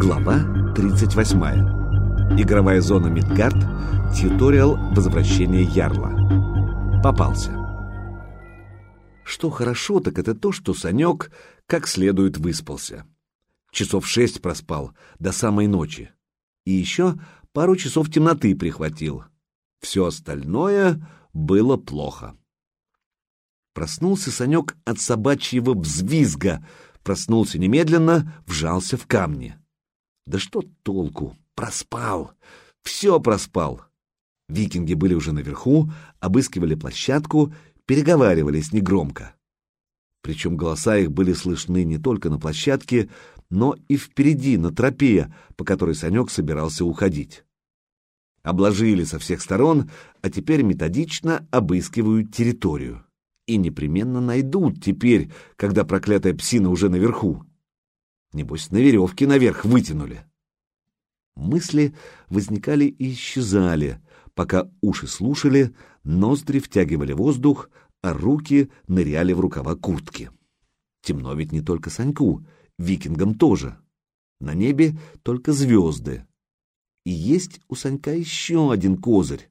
Глава 38. Игровая зона Мидгард. Тьюториал возвращения Ярла. Попался. Что хорошо, так это то, что Санек как следует выспался. Часов шесть проспал, до самой ночи. И еще пару часов темноты прихватил. Все остальное было плохо. Проснулся Санек от собачьего взвизга, проснулся немедленно, вжался в камни. Да что толку? Проспал. Все проспал. Викинги были уже наверху, обыскивали площадку, переговаривались негромко. Причем голоса их были слышны не только на площадке, но и впереди, на тропе, по которой Санек собирался уходить. Обложили со всех сторон, а теперь методично обыскивают территорию. И непременно найдут теперь, когда проклятая псина уже наверху. Небось, на веревке наверх вытянули. Мысли возникали и исчезали, пока уши слушали, ноздри втягивали воздух, а руки ныряли в рукава куртки. Темно ведь не только Саньку, викингам тоже. На небе только звезды. И есть у Санька еще один козырь.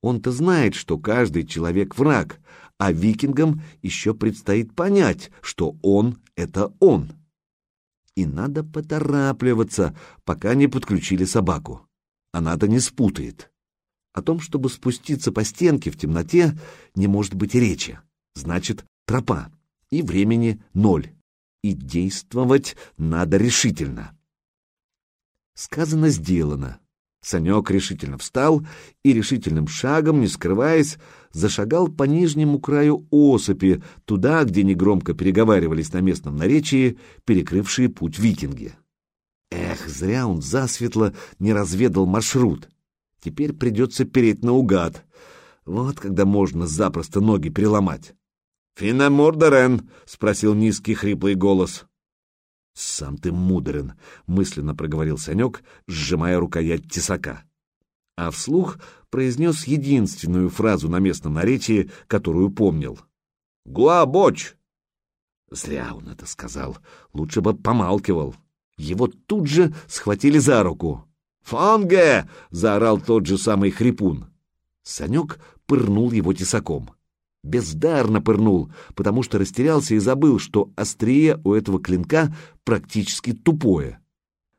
Он-то знает, что каждый человек враг, а викингам еще предстоит понять, что он — это он и надо поторапливаться, пока не подключили собаку. Она-то не спутает. О том, чтобы спуститься по стенке в темноте, не может быть речи. Значит, тропа. И времени ноль. И действовать надо решительно. Сказано, сделано. Санек решительно встал и решительным шагом, не скрываясь, зашагал по нижнему краю осыпи, туда, где негромко переговаривались на местном наречии, перекрывшие путь викинги. Эх, зря он засветло не разведал маршрут. Теперь придется переть наугад. Вот когда можно запросто ноги переломать. «Финна Мурдерен?» — спросил низкий хриплый голос. «Сам ты мудрен», — мысленно проговорил Санек, сжимая рукоять тесака. А вслух произнес единственную фразу на местном наречии, которую помнил. «Гуабоч!» Зря он это сказал, лучше бы помалкивал. Его тут же схватили за руку. «Фонге!» — заорал тот же самый хрипун. Санек пырнул его тесаком бездарно пырнул, потому что растерялся и забыл, что острие у этого клинка практически тупое.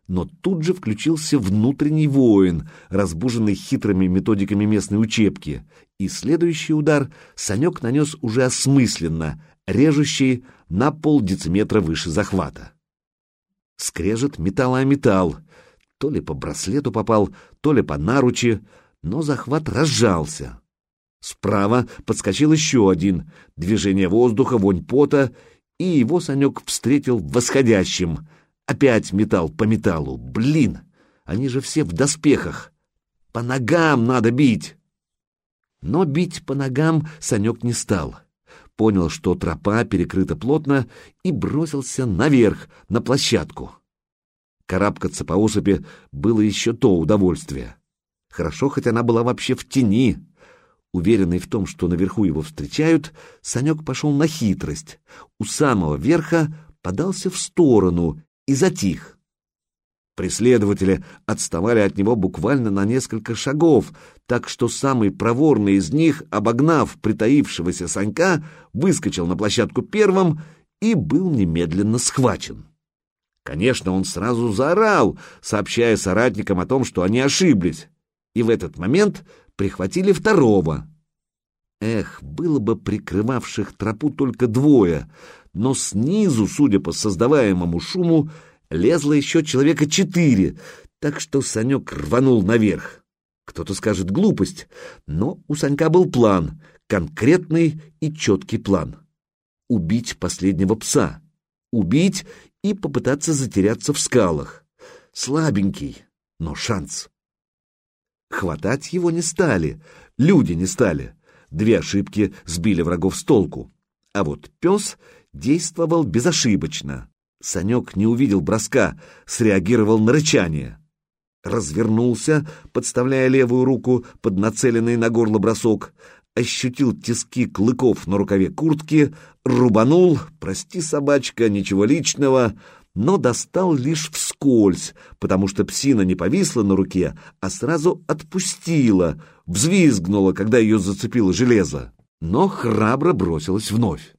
Но тут же включился внутренний воин, разбуженный хитрыми методиками местной учебки, и следующий удар Санек нанес уже осмысленно, режущий на полдециметра выше захвата. Скрежет металл о металл, то ли по браслету попал, то ли по наручи, но захват разжался. Справа подскочил еще один. Движение воздуха, вонь пота, и его Санек встретил восходящим. Опять металл по металлу. Блин, они же все в доспехах. По ногам надо бить. Но бить по ногам Санек не стал. Понял, что тропа перекрыта плотно, и бросился наверх, на площадку. Карабкаться по осыпи было еще то удовольствие. Хорошо, хоть она была вообще в тени. Уверенный в том, что наверху его встречают, Санек пошел на хитрость. У самого верха подался в сторону и затих. Преследователи отставали от него буквально на несколько шагов, так что самый проворный из них, обогнав притаившегося Санька, выскочил на площадку первым и был немедленно схвачен. Конечно, он сразу заорал, сообщая соратникам о том, что они ошиблись. И в этот момент прихватили второго. Эх, было бы прикрывавших тропу только двое, но снизу, судя по создаваемому шуму, лезло еще человека четыре, так что Санек рванул наверх. Кто-то скажет глупость, но у Санька был план, конкретный и четкий план. Убить последнего пса. Убить и попытаться затеряться в скалах. Слабенький, но шанс. Хватать его не стали, люди не стали. Две ошибки сбили врагов с толку. А вот пес действовал безошибочно. Санек не увидел броска, среагировал на рычание. Развернулся, подставляя левую руку под нацеленный на горло бросок, ощутил тиски клыков на рукаве куртки, рубанул, прости, собачка, ничего личного, но достал лишь вскользь, потому что псина не повисла на руке, а сразу отпустила, взвизгнула, когда ее зацепило железо, но храбро бросилась вновь.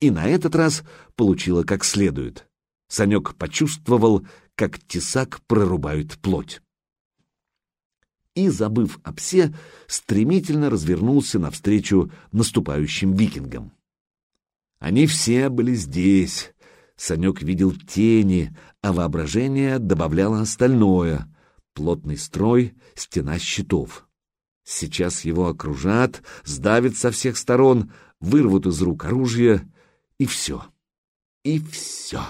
И на этот раз получила как следует. Санек почувствовал, как тесак прорубают плоть. И, забыв о псе, стремительно развернулся навстречу наступающим викингам. Они все были здесь. Санек видел тени, а воображение добавляло остальное — плотный строй, стена щитов. Сейчас его окружат, сдавят со всех сторон, вырвут из рук оружие, и все. И все.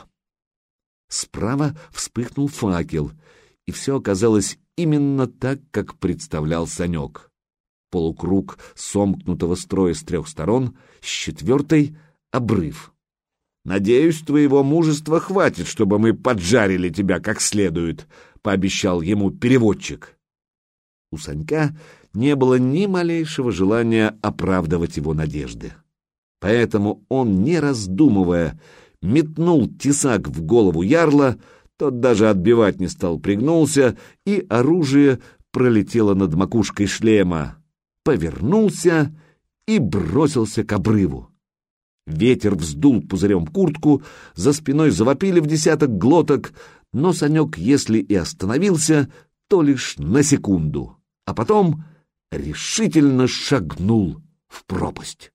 Справа вспыхнул факел, и все оказалось именно так, как представлял Санек. Полукруг сомкнутого строя с трех сторон, с четвертой — обрыв. «Надеюсь, твоего мужества хватит, чтобы мы поджарили тебя как следует», — пообещал ему переводчик. У Санька не было ни малейшего желания оправдывать его надежды. Поэтому он, не раздумывая, метнул тесак в голову ярла, тот даже отбивать не стал, пригнулся, и оружие пролетело над макушкой шлема, повернулся и бросился к обрыву. Ветер вздул пузырем куртку, за спиной завопили в десяток глоток, но Санек, если и остановился, то лишь на секунду, а потом решительно шагнул в пропасть.